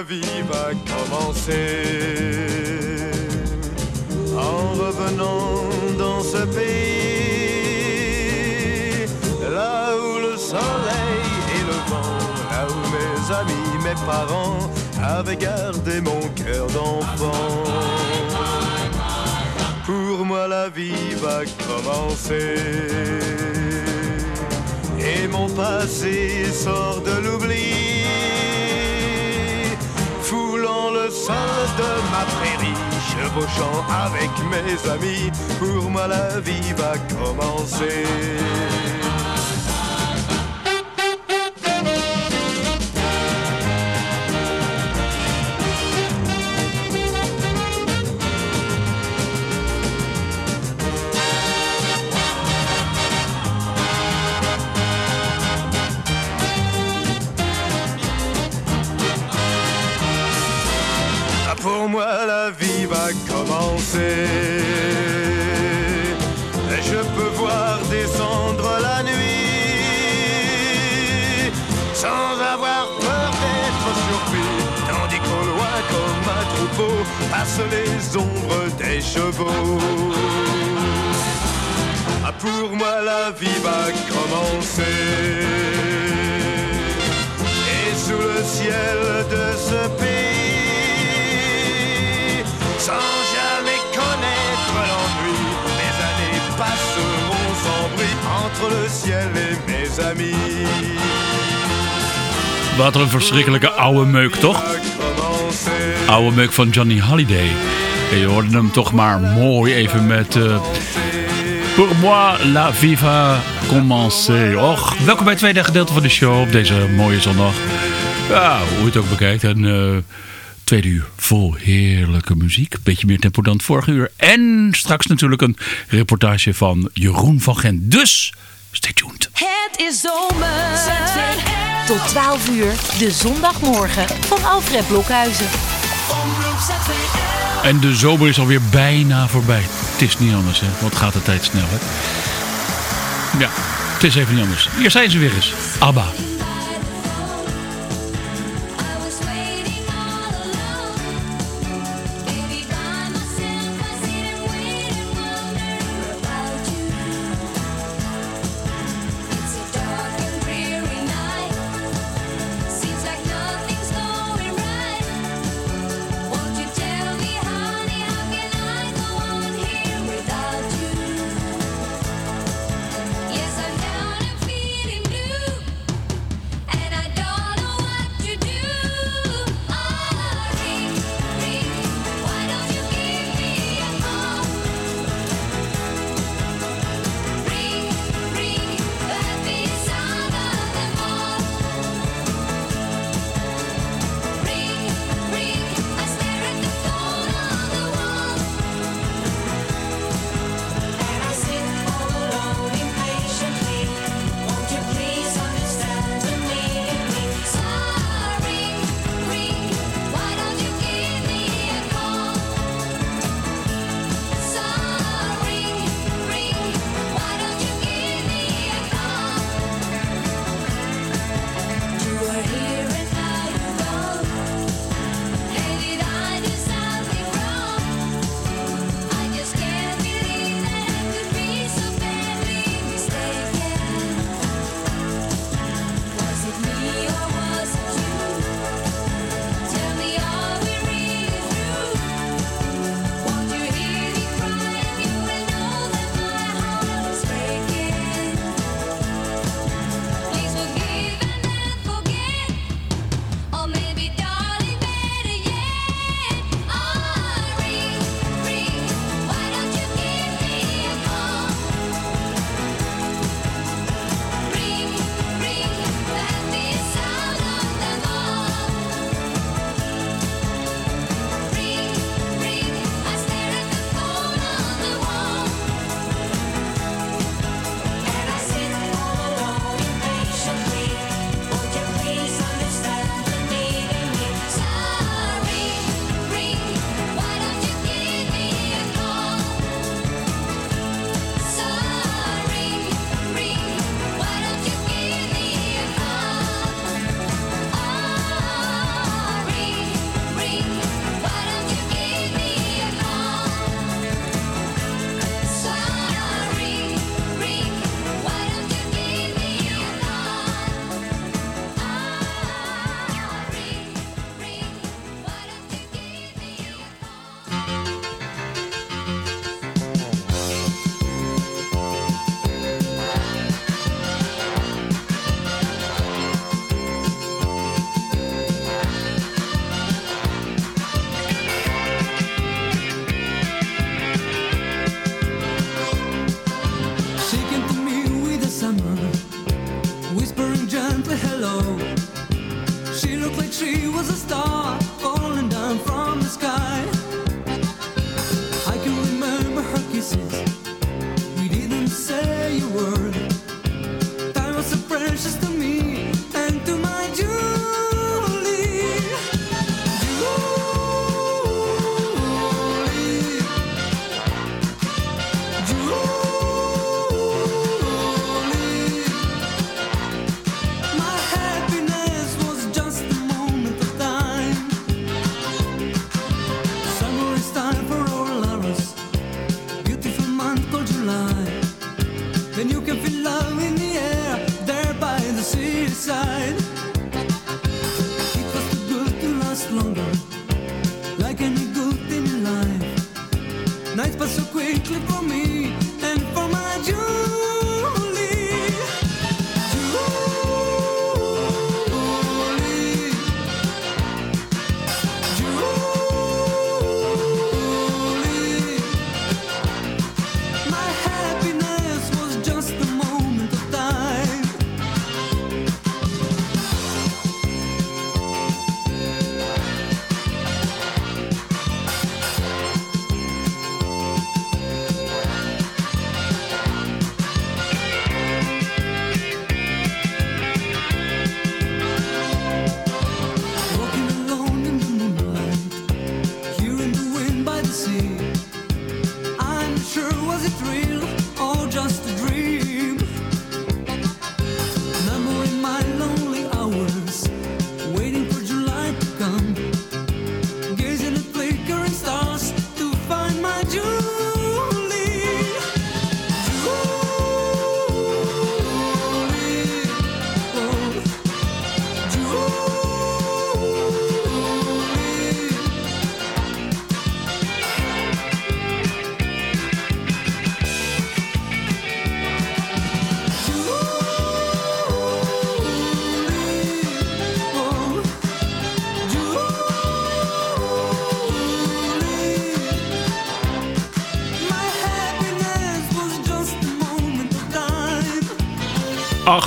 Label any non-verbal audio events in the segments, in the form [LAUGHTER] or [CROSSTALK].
la vie va commencer. En revenant dans ce pays, là où le soleil et le vent, là où mes amis, mes parents avaient gardé mon cœur d'enfant. Pour moi la vie va commencer. Et mon passé sort de l'oubli Sol de ma prairie. Chevauchant avec mes amis Pour moi la vie va commencer Les ombres des chevaux Ah, Pour moi la vie va commencer Et sous le ciel de ce pays sans jamais connaître l'ennui. Mes années passeront sans bruit entre le ciel et mes amis. Wat een verschrikkelijke oude meuk, toch? Oude meuk van Johnny Holiday. En je hoorde hem toch maar mooi even met... eh, Pour moi, la viva commencer. Och, welkom bij het tweede gedeelte van de show op deze mooie zondag. Ja, hoe je het ook bekijkt. En eh, tweede uur vol heerlijke muziek. Beetje meer tempo dan het vorige uur. En straks natuurlijk een reportage van Jeroen van Gent. Dus, stay tuned. Het is zomer. Tot 12 uur, de zondagmorgen van Alfred Blokhuizen. En de zomer is alweer bijna voorbij. Het is niet anders, hè? Wat gaat de tijd snel, hè? Ja, het is even niet anders. Hier zijn ze weer eens. ABBA.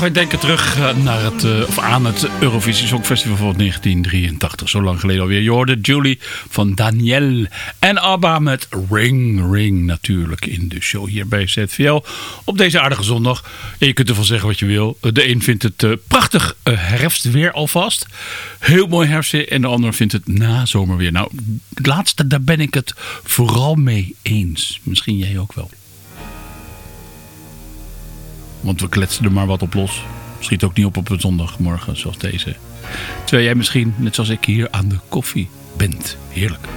Wij denken terug eh, naar het, uh, of aan het Eurovisie Songfestival van 1983. Zo lang geleden alweer. Je hoorde Julie van Daniel en ABBA met Ring Ring natuurlijk in de show hier bij ZVL. Op deze aardige zondag. En je kunt ervan zeggen wat je wil. De een vindt het uh, prachtig herfstweer alvast. Heel mooi herfstweer. En de ander vindt het nazomerweer. Nou, het laatste, daar ben ik het vooral mee eens. Misschien jij ook wel. Want we kletsen er maar wat op los. Schiet ook niet op op een zondagmorgen zoals deze. Terwijl jij misschien, net zoals ik, hier aan de koffie bent. Heerlijk.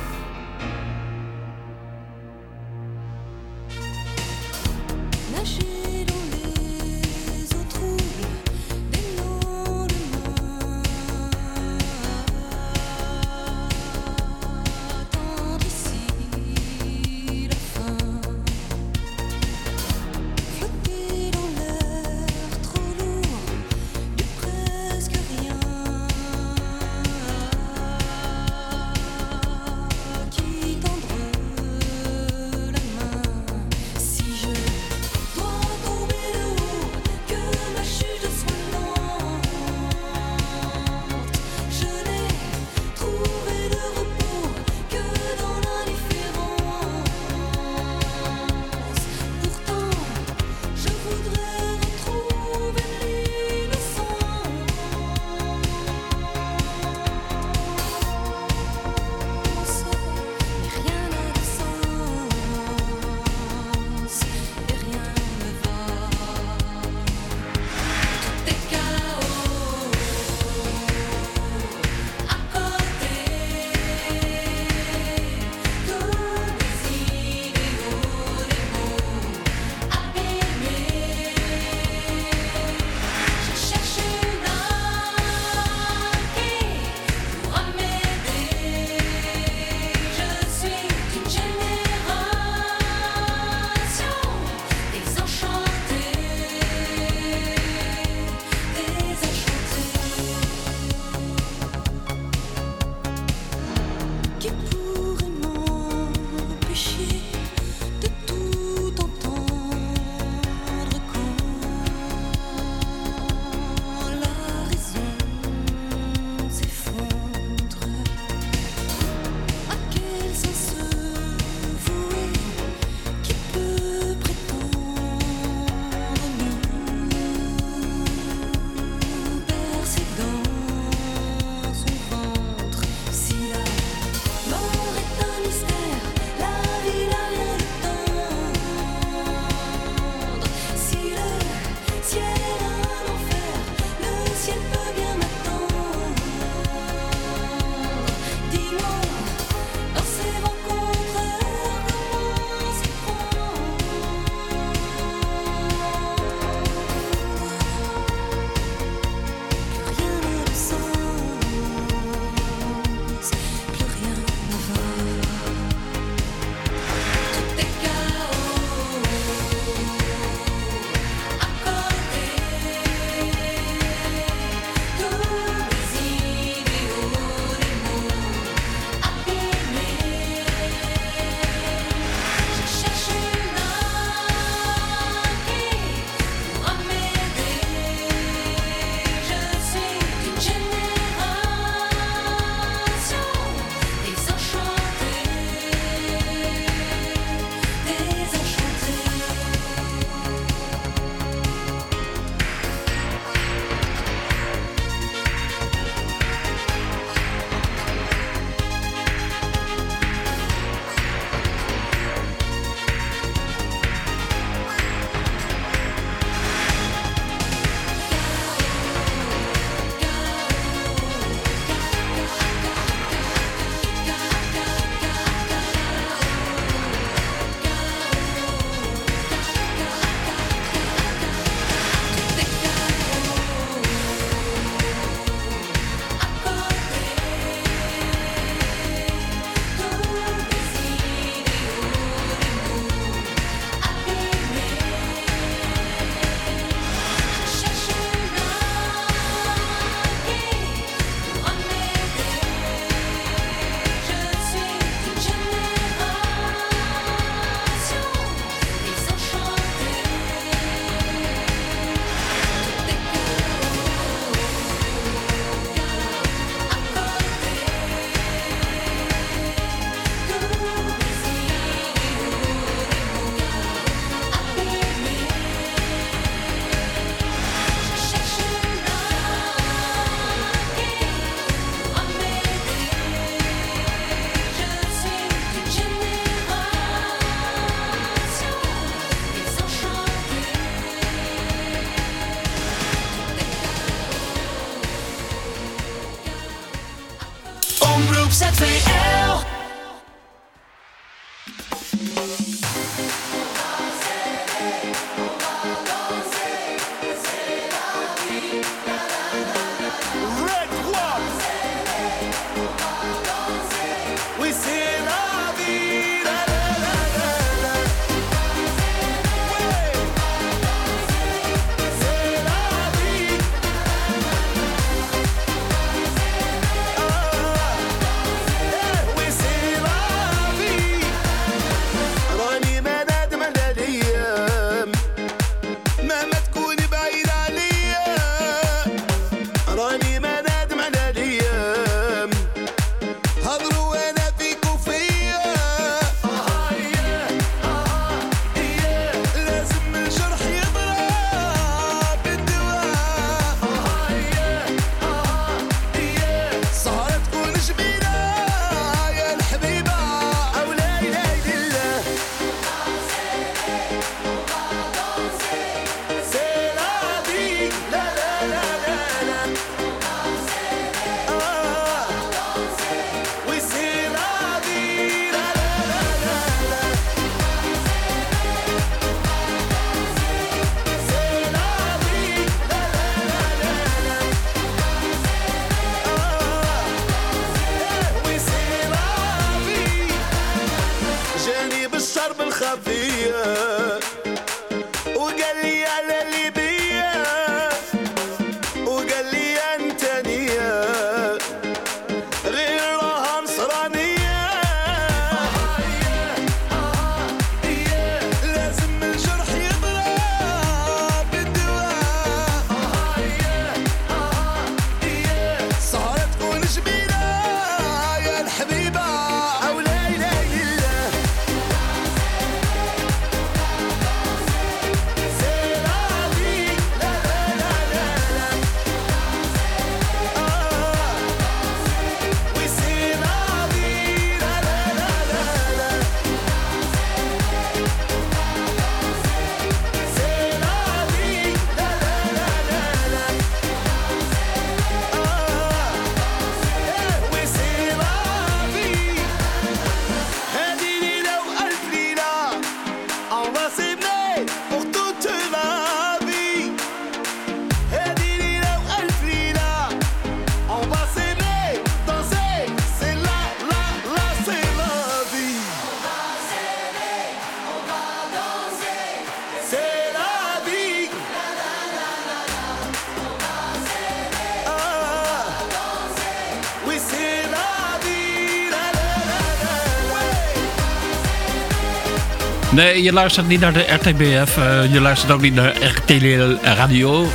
Nee, je luistert niet naar de RTBF. Uh, je luistert ook niet naar RTL Radio.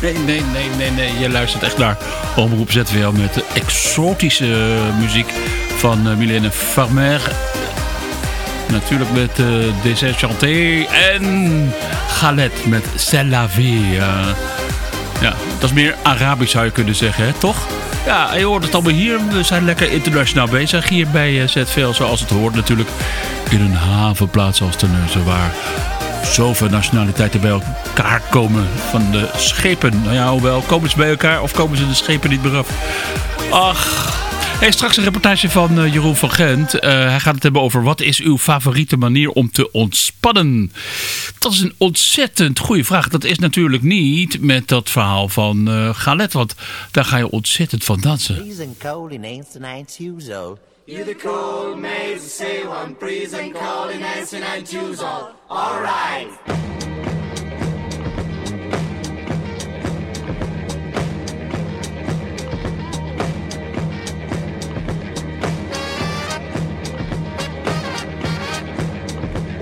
Nee, nee, nee, nee, nee. Je luistert echt naar Omroep ZWL met exotische muziek van uh, Mylène Farmer. Natuurlijk met uh, Dessert Chanté en Galet met C'est la ja, dat is meer Arabisch zou je kunnen zeggen, hè? toch? Ja, je hoort het allemaal hier. We zijn lekker internationaal bezig hier bij ZVL, zoals het hoort natuurlijk in een havenplaats als Terneuzen waar zoveel nationaliteiten bij elkaar komen van de schepen. Nou ja, hoewel, komen ze bij elkaar of komen ze de schepen niet meer af? Ach, Hey, straks een reportage van uh, Jeroen van Gent. Uh, hij gaat het hebben over wat is uw favoriete manier om te ontspannen. Dat is een ontzettend goede vraag. Dat is natuurlijk niet met dat verhaal van uh, Galet, want daar ga je ontzettend van dansen. You the cold maids say one prison call and answer and choose all. All right.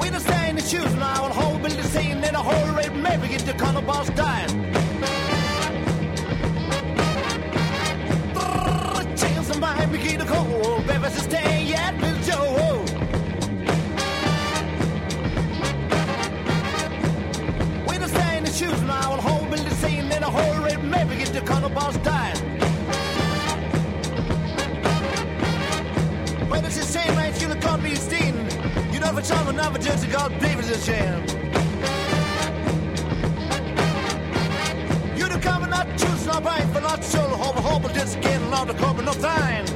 We the same to choose now, will hold build the same, then a whole rate maybe get the color boss dying. begin to call ever since day at Bill Joe. When I stay in the shoes now, I'll hold me the scene in a whole red maybe get the color boss died. But it's the same way it's gonna call me Steen. You know, for time another judge of God, David's a sham. You don't come and not choose, not right, but not so, hope, hope, just getting out the corporate, no time.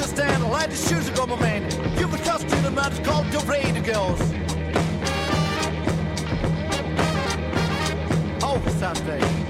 To stand, light shoes of my man. You can trust to the man called the radio girls. Oh, Sunday.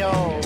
Yo.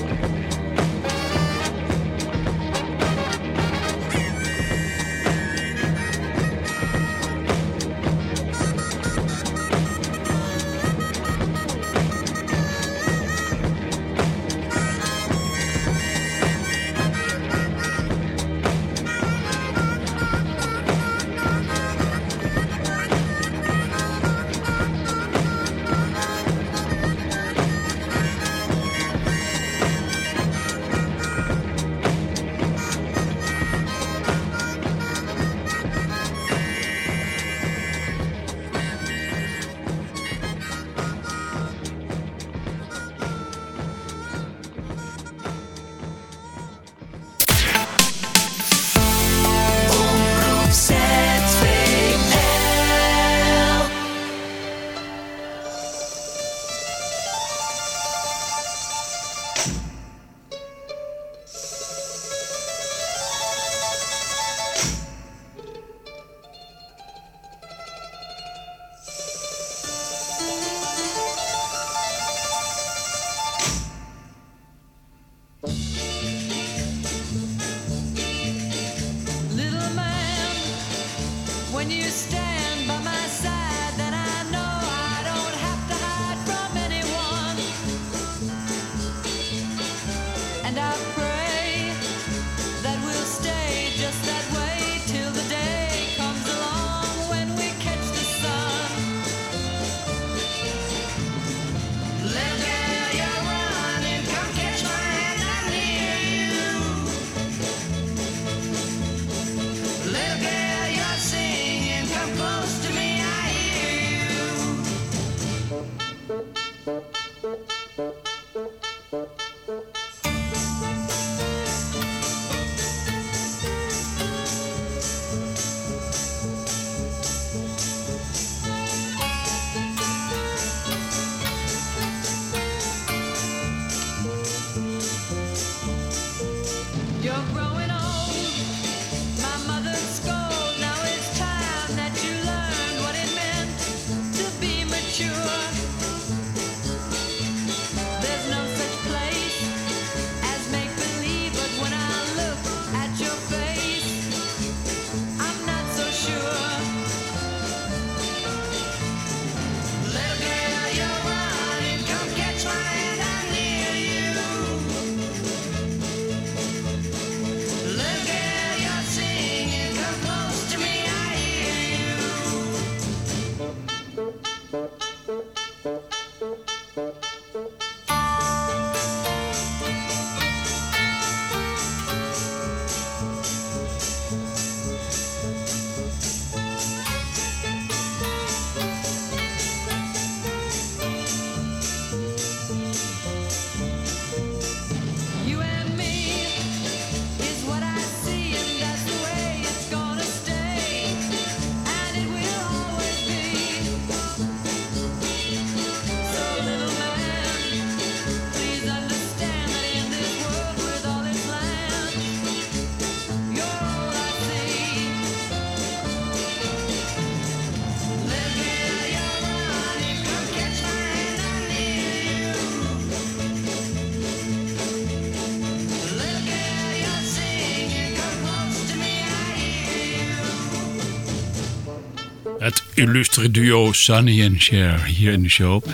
Illustre duo Sunny en Cher hier in de show.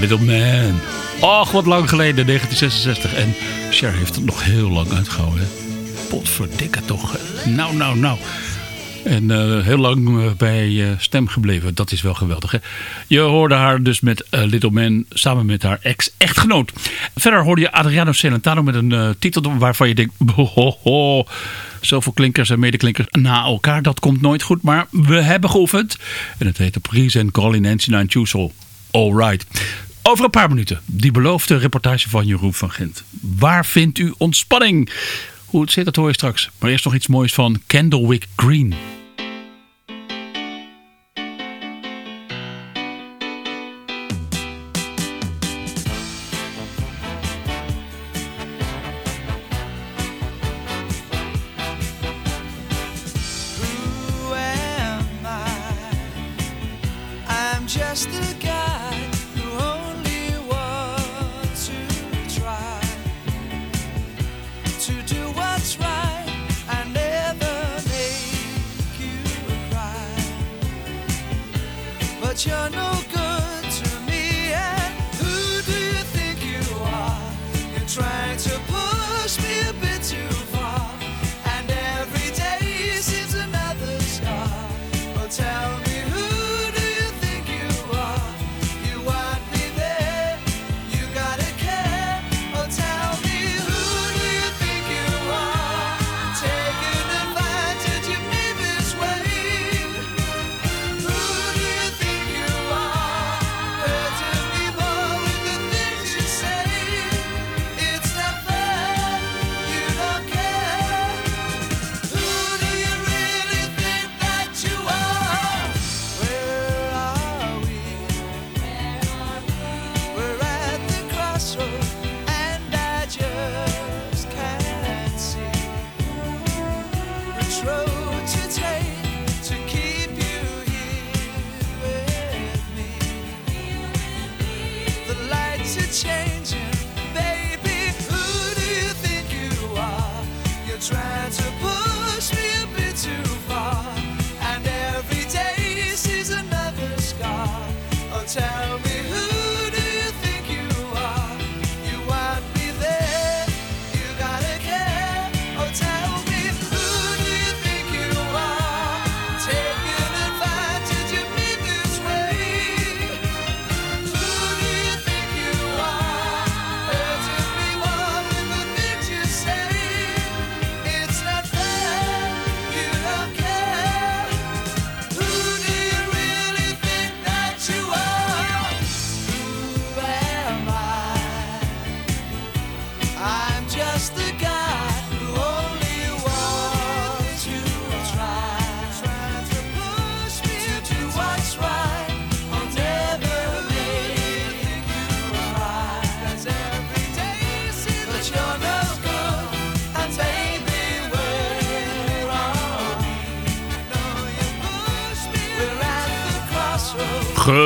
Little Man. Och, wat lang geleden, 1966. En Cher heeft het nog heel lang uitgehouden. Potverdikke toch. Nou, nou, nou. En uh, heel lang uh, bij uh, stem gebleven. Dat is wel geweldig. Hè? Je hoorde haar dus met Little Man samen met haar ex-echtgenoot. Verder hoorde je Adriano Celentano met een titel waarvan je denkt... [LAUGHS] Ho, zoveel klinkers en medeklinkers na elkaar. Dat komt nooit goed. Maar we hebben geoefend. En het heet Prise en Calling Nancy Nine Choosel. All right. Over een paar minuten. Die beloofde reportage van Jeroen van Gent. Waar vindt u ontspanning? Hoe het zit, dat hoor je straks. Maar eerst nog iets moois van Candlewick Green.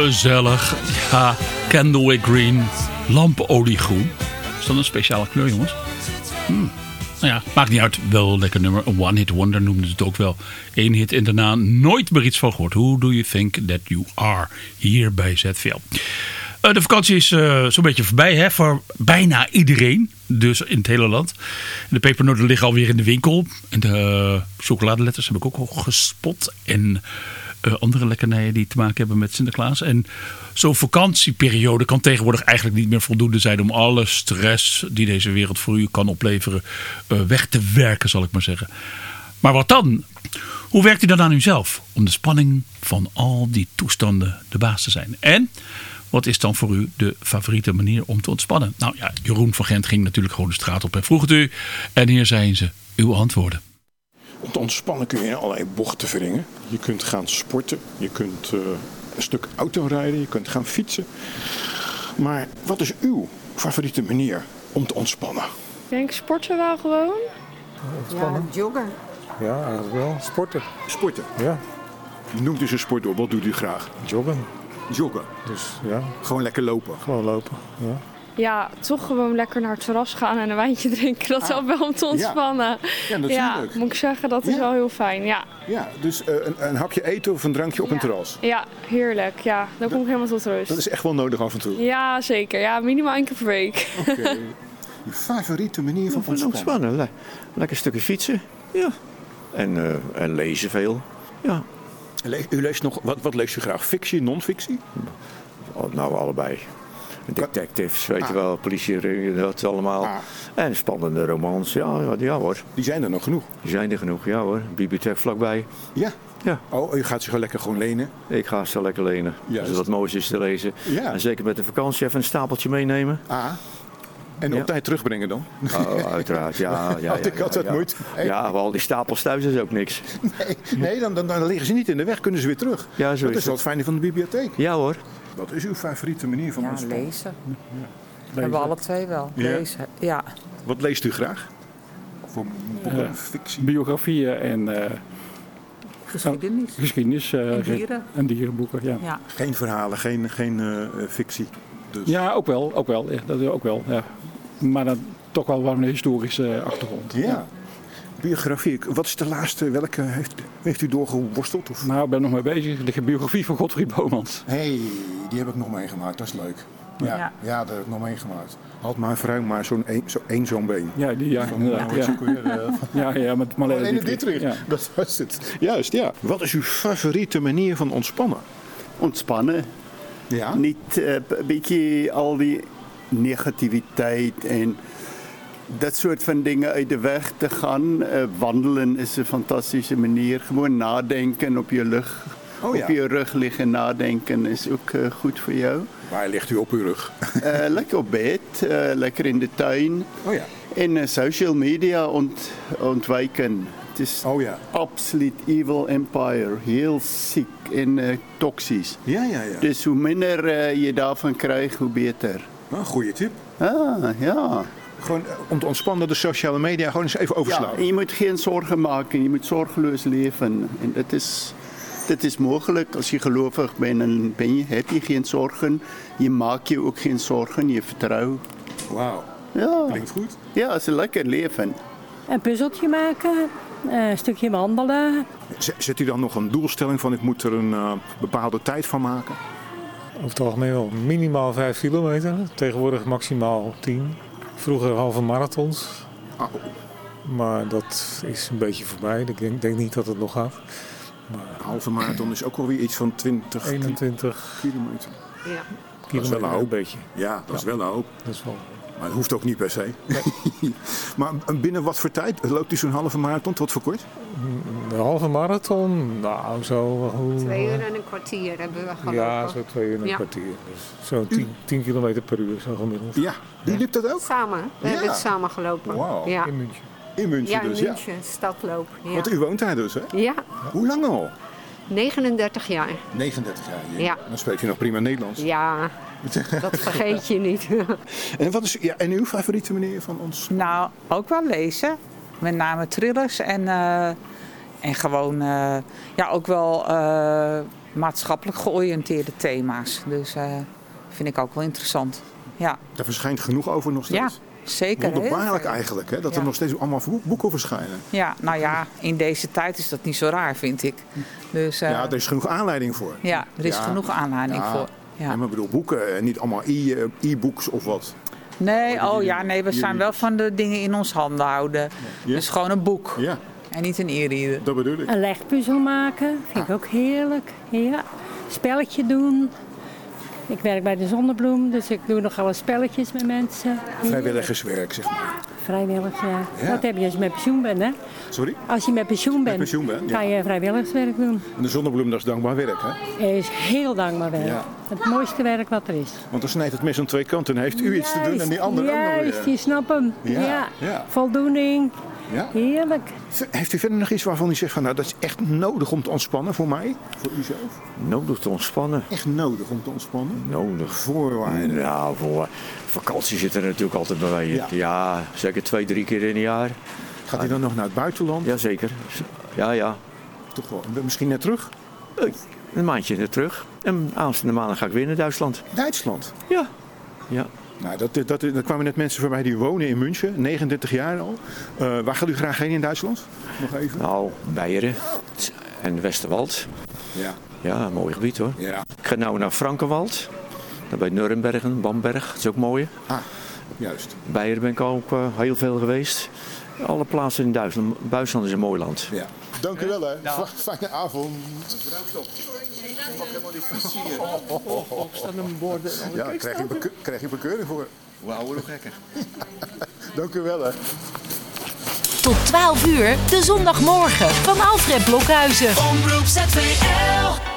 Gezellig. Ja, Candlewick Green. Lampenoliegroen. Is dat een speciale kleur, jongens? Hmm. Nou ja, maakt niet uit. Wel lekker nummer. Een one-hit wonder noemden ze het ook wel. Eén hit en daarna nooit meer iets van gehoord. Who do you think that you are? Hier bij ZVL. Uh, de vakantie is uh, zo'n beetje voorbij hè, voor bijna iedereen. Dus in het hele land. De pepernoten liggen alweer in de winkel. En de chocoladeletters heb ik ook al gespot. En uh, andere lekkernijen die te maken hebben met Sinterklaas. En zo'n vakantieperiode kan tegenwoordig eigenlijk niet meer voldoende zijn om alle stress die deze wereld voor u kan opleveren uh, weg te werken, zal ik maar zeggen. Maar wat dan? Hoe werkt u dan aan uzelf om de spanning van al die toestanden de baas te zijn? En wat is dan voor u de favoriete manier om te ontspannen? Nou ja, Jeroen van Gent ging natuurlijk gewoon de straat op en vroeg het u. En hier zijn ze, uw antwoorden. Om te ontspannen kun je in allerlei bochten wringen. Je kunt gaan sporten, je kunt uh, een stuk auto rijden, je kunt gaan fietsen. Maar wat is uw favoriete manier om te ontspannen? Ik denk sporten wel gewoon. Ontspannen? Ja, joggen. Ja, eigenlijk wel. Sporten. Sporten? Ja. Noemt dus een sport op. Wat doet u graag? Joggen. Joggen? Dus ja. Gewoon lekker lopen? Gewoon lopen, ja. Ja, toch gewoon lekker naar het terras gaan en een wijntje [LAUGHS] drinken. Dat is Ah. wel wel om te ontspannen. Ja, natuurlijk. moet ik zeggen, dat is Ja. wel heel fijn. Ja, Ja, dus eh, een, een hapje eten of een drankje op een terras. ja heerlijk. Ja, dan kom ik helemaal tot rust. Dat is echt wel nodig af en toe. Ja, zeker. Ja, minimaal één keer per week. Oké. [LAUGHS] Je favoriete manier van Van ontspannen? ontspannen. Le- lekker stukje fietsen. Ja. En, eh, en lezen veel. Ja. Le- U leest nog, wat, wat leest u graag? Fictie, non-fictie? Nou, allebei. Detectives, weet Ah. je wel, politie, dat allemaal. Ah. En spannende romans, ja, ja, ja hoor. Die zijn er nog genoeg. Die zijn er genoeg, ja hoor. Bibliotheek vlakbij. Ja. Ja. Oh, u gaat ze gewoon lekker gewoon lenen. Ik ga ze lekker lenen. Juist. Het wat moois is te lezen. Ja. En zeker met de vakantie even een stapeltje meenemen. Ah. En Ja. op tijd terugbrengen dan? Oh, uiteraard, ja. [LAUGHS] ja, Had ja, ik altijd ja, ja. moeite. Ja, maar al die stapels thuis is ook niks. Nee, nee dan, dan, dan liggen ze niet in de weg, kunnen ze weer terug. Ja, zo dat is is wel het. het fijne van de bibliotheek. Ja hoor. Wat is uw favoriete manier van Ja, ontspannen? lezen. Hebben we alle twee wel. Ja? Lezen. Ja. Wat leest u graag? Voor boeken, Eh, fictie? Biografieën en eh, Geschiedenis. geschiedenis. eh, En dieren. En dierenboeken, ja. Ja. Geen verhalen, geen, geen fictie. Dus. Ja, ook wel. Ook wel, ja, dat ook wel ja. Maar dan toch wel wel een historische achtergrond. Ja. Biografie. Wat is de laatste? Welke heeft, heeft u doorgeworsteld? Of? Nou, ik ben nog mee bezig. De biografie van Godfried Bomans. hey, die heb ik nog meegemaakt. Dat is leuk. Ja, ja. Ja. dat heb ik nog meegemaakt. Had mijn vrouw maar zo'n een, zo één zo'n been. Ja, die, ja, heet ze ja. ook weer, eh, [LAUGHS] Ja, ja, met Marlene Marlene Dietrich. Dietrich. Ja. Dat was het. Juist, ja. Wat is uw favoriete manier van ontspannen? ontspannen. Ja. Niet eh, een beetje al die negativiteit en dat soort van dingen uit de weg te gaan. Eh, wandelen is een fantastische manier. Gewoon nadenken op je rug. Oh ja. Op je rug liggen nadenken is ook eh, goed voor jou. Waar ligt u op uw rug? Eh, lekker op bed, eh, lekker in de tuin. Oh ja. En social media ont, ontwijken. Het is Oh ja. absoluut evil empire. Heel ziek en toxisch. Ja, ja, ja. Dus hoe minder je daarvan krijgt, hoe beter. Een goede tip. Ah, ja. Gewoon eh, om te ontspannen de sociale media gewoon eens even ja. overslaan. En je moet geen zorgen maken, je moet zorgeloos leven. En dat is, dat is mogelijk. Als je gelovig bent, dan ben je, heb je geen zorgen. Je maakt je ook geen zorgen, je vertrouwt. Wauw. Ja, Klinkt goed. ja het is een lekker leven. Een puzzeltje maken, eh, een stukje wandelen. Zet u dan nog een doelstelling van ik moet er een eh, bepaalde tijd van maken? Over het algemeen wel minimaal 5 kilometer. Tegenwoordig maximaal 10. Vroeger halve marathons. Oh, Maar dat is een beetje voorbij. Ik denk, denk niet dat het nog gaat. een halve marathon is ook wel weer iets van 20 21 kilometer. Ja. kilometer een hoop. een beetje. Ja, dat is wel een hoop. Dat is wel... Maar dat hoeft ook niet per se. [LAUGHS] maar binnen wat voor tijd loopt u zo'n halve marathon tot voor kort? De halve marathon, nou zo... Hoe, Twee uur en een kwartier hebben we gelopen. Ja, zo twee uur en een Ja. kwartier. Dus zo'n 10, 10 kilometer per uur zo gemiddeld. Ja. U liep dat ook? Samen. We Ja. hebben het samen gelopen. Wauw. Ja. In München. In München Ja, in dus, München, stadloop. Ja. ja. Want u woont daar dus, hè? ja, Hoe lang al? 39 jaar. 39 jaar. Ja. Dan spreek je nog prima Nederlands. Ja, [LAUGHS] dat vergeet je niet. [LAUGHS] En, wat is, ja, en uw favoriete manier van ons? Nou, ook wel lezen. Met name thrillers en, eh, en gewoon eh, ja, ook wel eh, maatschappelijk georiënteerde thema's. Dus eh vind ik ook wel interessant. Ja, Daar verschijnt genoeg over nog ja steeds. zeker. heel Wonderbaarlijk eigenlijk, hè? dat Ja. er nog steeds allemaal boek- boeken verschijnen. Ja, nou ja, in deze tijd is dat niet zo raar, vind ik. Dus eh, ja, ja, er is genoeg aanleiding voor. er is Ja. genoeg aanleiding Ja. voor. Ja. Ja. maar ik bedoel, boeken, en niet allemaal e- eh, e-books of wat. Nee, oh ja, nee, we zijn wel van de dingen in ons handen houden. Ja. Dus gewoon een boek Ja, en niet een e-reader. dat bedoel ik. Een legpuzzel maken, vind ik ook heerlijk. Ja. Spelletje doen. Ik werk bij de Zonnebloem, dus ik doe nogal eens spelletjes met mensen. Vrijwilligerswerk, zeg maar. Vrijwilligerswerk. Ja. Dat heb je als je met pensioen bent, hè? Sorry? Als je met pensioen bent, pensioen bent, ja. kan je vrijwilligerswerk doen. En de zonnebloem, dat is dankbaar werk, hè? Is heel dankbaar werk. Ja. Het mooiste werk wat er is. Want dan snijdt het mes aan twee kanten en heeft u iets te doen en die ander ook nog Juist, weer. je snapt hem. Ja. Voldoening. Ja. Heerlijk. Heeft u verder nog iets waarvan u zegt van nou dat is echt nodig om te ontspannen voor mij? Voor uzelf? Nodig te ontspannen. Echt nodig om te ontspannen? Nodig. Voorwaarden. Ja, voor vakantie zit er natuurlijk altijd bij. Ja. Ja, ja zeker twee, drie keer in een jaar. Gaat u dan nog naar het buitenland? Jazeker. Ja, ja. Toch wel. Misschien net terug? Eh, Een maandje er terug. En aanstaande maandag ga ik weer naar Duitsland. Duitsland. Ja. Ja. Nou, dat, dat, dat, kwamen net mensen voorbij die wonen in München, 39 jaar al. Uh, waar gaat u graag heen in Duitsland? Nog even. Nou, Beieren en Westerwald. Ja. Ja, een mooi gebied hoor. Ja. Ik ga nu naar Frankenwald. Dan bij Nurembergen, Bamberg. Dat is ook mooi. Ah, juist. Beieren ben ik ook uh, heel veel geweest. Alle plaatsen in Duitsland. Duitsland is een mooi land. Ja. Dank u wel hè. Ja. Fijne avond. Bedankt op. Ik mag helemaal niet hier. Oh, staan een borden. Ja, daar krijg je, beke krijg je bekeuring voor. Wauw, hoe gekker. [LAUGHS] Dank u wel hè. Tot 12 uur, de zondagmorgen van Alfred Blokhuizen. Omroep ZVL.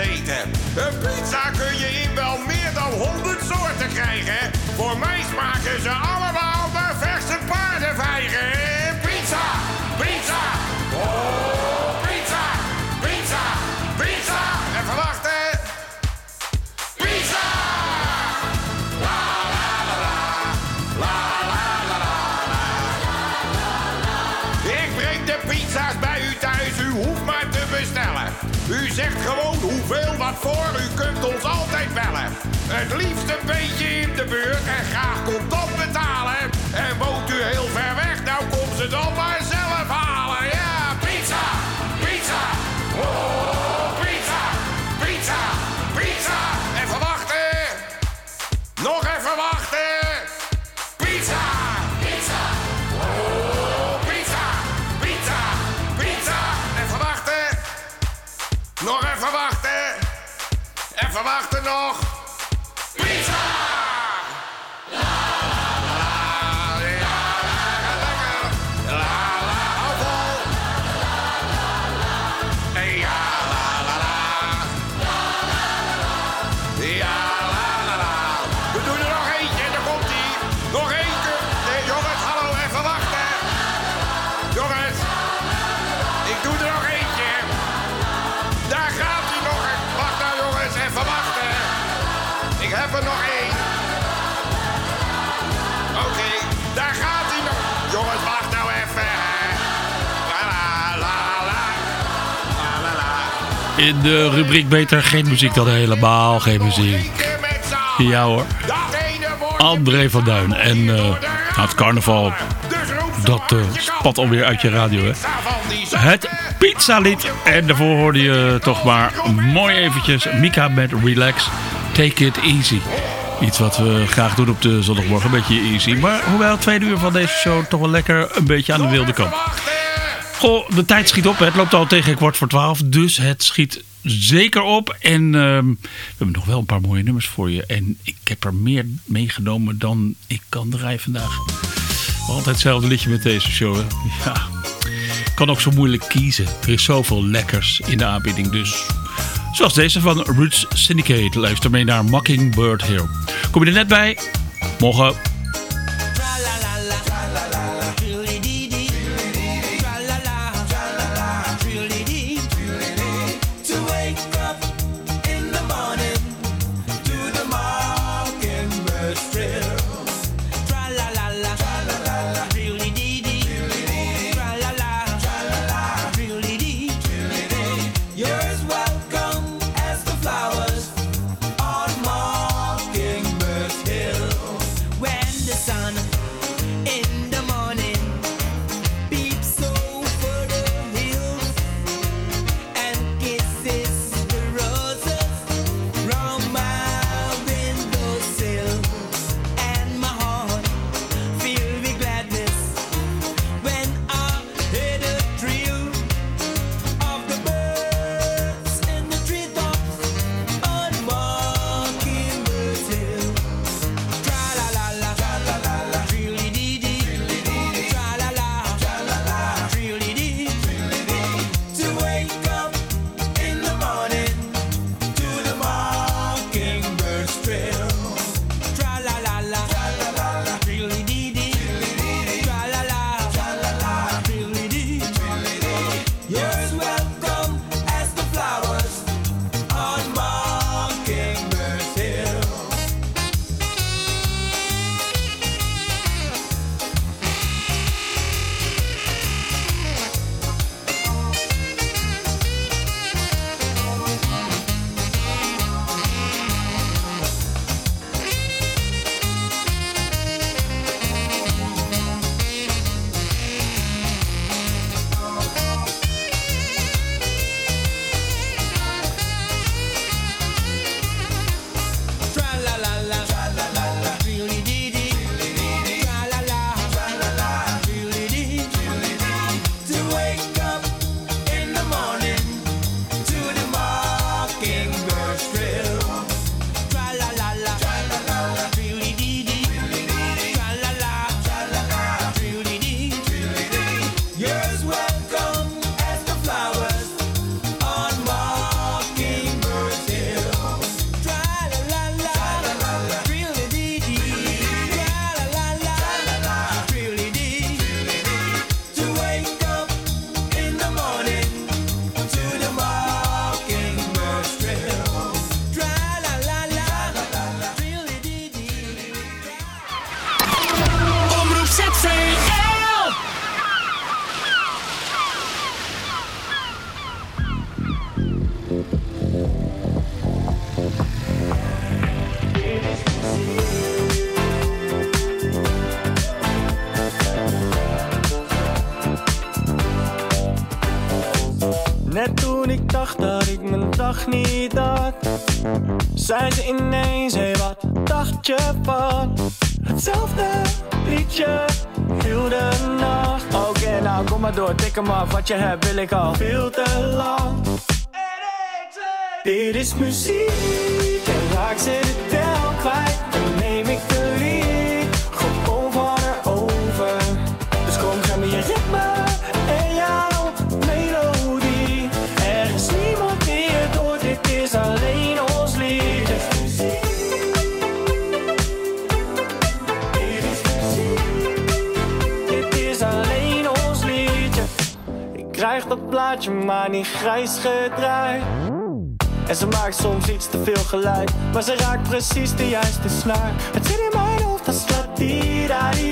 Een pizza kun je in wel meer dan honderd soorten krijgen. Voor mij smaken ze allemaal naar verse paardenvijgen. Voor, u kunt ons altijd bellen. Het liefst een beetje in de buurt en graag contant Even wachten nog. In de rubriek Beter geen muziek dan helemaal geen muziek. Ja hoor. André van Duin. En nou, het carnaval, dat eh, spat alweer uit je radio hè. Het pizzalied. En daarvoor hoorde je toch maar mooi eventjes Mika met Relax. Take it easy. Iets wat we graag doen op de zondagmorgen. Een beetje easy. Maar hoewel tweede uur van deze show toch wel lekker een beetje aan de wilde kant. Goh, de tijd schiet op. Het loopt al tegen kwart voor twaalf. Dus het schiet zeker op. En ehm, we hebben nog wel een paar mooie nummers voor je. En ik heb er meer meegenomen dan ik kan draaien vandaag. Altijd hetzelfde liedje met deze show. Hè? Ja, kan ook zo moeilijk kiezen. Er is zoveel lekkers in de aanbieding. Dus zoals deze van Roots Syndicate. Luister mee naar Mockingbird Hill. Kom je er net bij? Morgen. Hetzelfde liedje? Heel de nacht. Oké, nou kom maar door, tik hem af. Wat je hebt, wil ik al veel te lang. Dit is muziek en raak ze de tel kwijt. Dan neem ik de lead krijg dat plaatje maar niet grijs gedraaid. En ze maakt soms iets te veel geluid Maar ze raakt precies de juiste snaar Het zit in mijn hoofd, dat slaat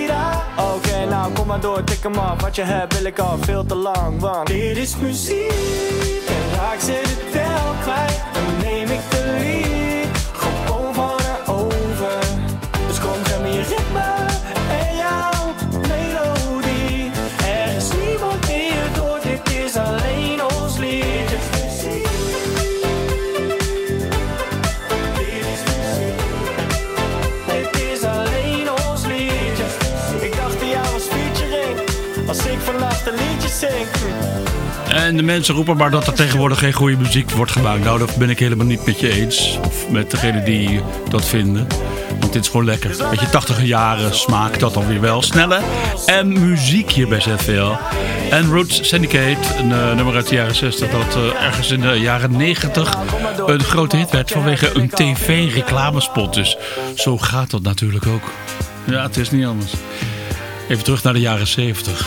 da Oké, nou kom maar door, tik hem af Wat je hebt wil ik al veel te lang Want dit is muziek. En raak ze de tel kwijt En de mensen roepen maar dat er tegenwoordig geen goede muziek wordt gemaakt. Nou, dat ben ik helemaal niet met je eens. Of met degenen die dat vinden. Want dit is gewoon lekker. Beetje 80 jaren smaakt dat dan weer wel. Snelle en muziek hier bij ZVL. En Roots Syndicate, een eh, nummer uit de jaren 60 dat eh, ergens in de jaren 90 een grote hit werd vanwege een tv-reclamespot. Dus zo gaat dat natuurlijk ook. Ja, het is niet anders. Even terug naar de jaren 70.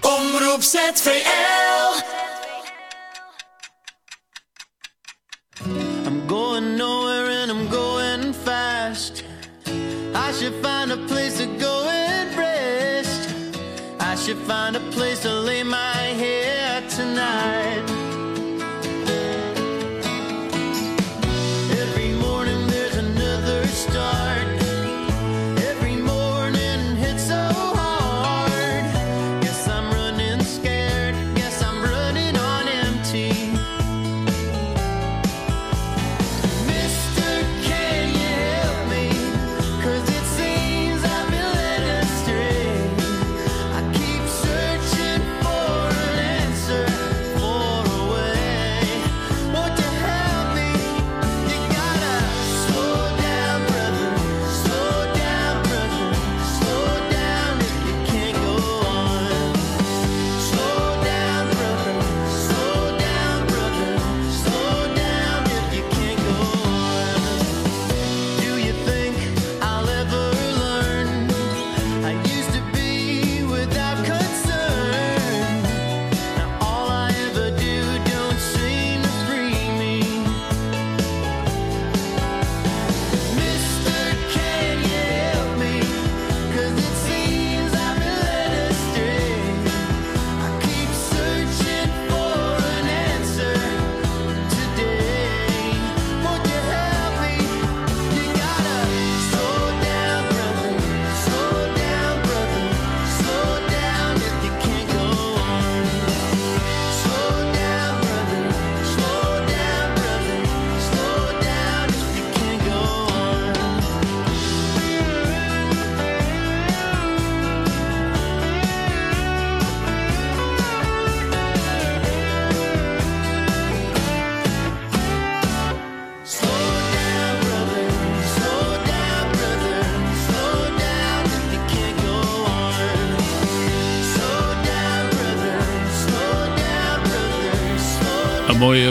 Omroep ZVL.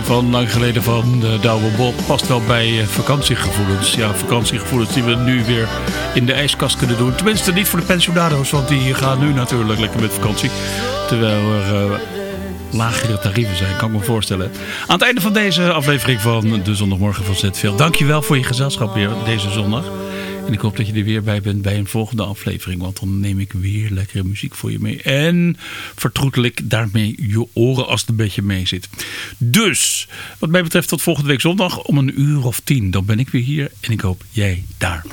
Van lang geleden van de Douwe Bob. Past wel bij eh, vakantiegevoelens. Ja, vakantiegevoelens die we nu weer in de ijskast kunnen doen. Tenminste niet voor de pensionado's, want die gaan nu natuurlijk lekker met vakantie. Terwijl er eh, lagere tarieven zijn, kan ik me voorstellen. Aan het einde van deze aflevering van de Zondagmorgen van ZVL. Dankjewel voor je gezelschap weer deze zondag. En ik hoop dat je er weer bij bent bij een volgende aflevering. Want dan neem ik weer lekkere muziek voor je mee. En vertroetel ik daarmee je oren als het een beetje mee zit. Dus, wat mij betreft tot volgende week zondag om een uur of tien. Dan ben ik weer hier en ik hoop jij daar.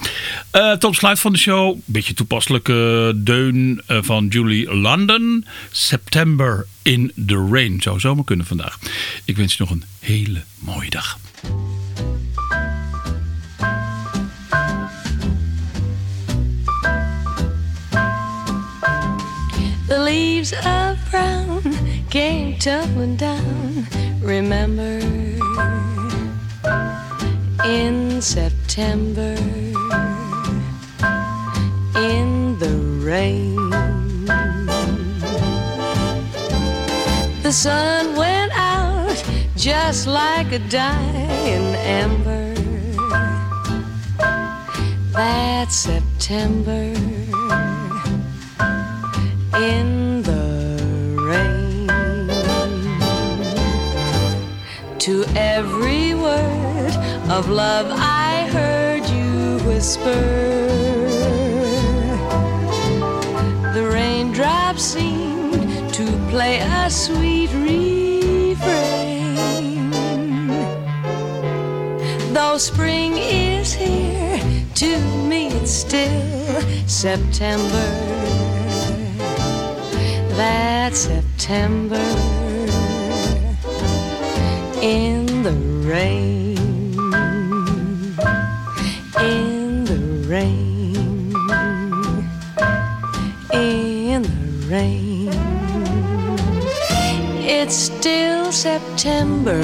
Eh tot sluit van de show. Beetje toepasselijke deun eh, van Julie London. September in the Rain. Zou zomaar kunnen vandaag. Ik wens je nog een hele mooie dag. Leaves of brown came tumbling down. Remember in September in the rain. The sun went out just like a dying ember. That September in the rain. To every word of love I heard you whisper. The raindrops seemed to play a sweet refrain. Though spring is here, to me it's still September that September in the rain, in the rain, in the rain. It's still September